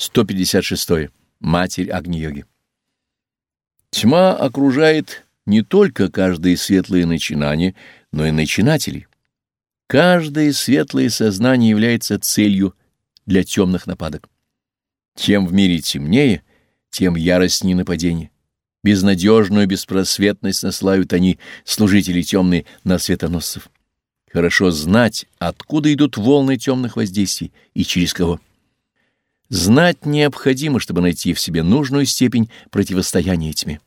156. Матерь Агни-йоги. Тьма окружает не только каждое светлое начинание, но и начинателей. Каждое светлое сознание является целью для темных нападок. Чем в мире темнее, тем яростнее нападение. Безнадежную беспросветность наславят они, служители темные, на светоносцев. Хорошо знать, откуда идут волны темных воздействий и через кого. Знать необходимо, чтобы найти в себе нужную степень противостояния тьме.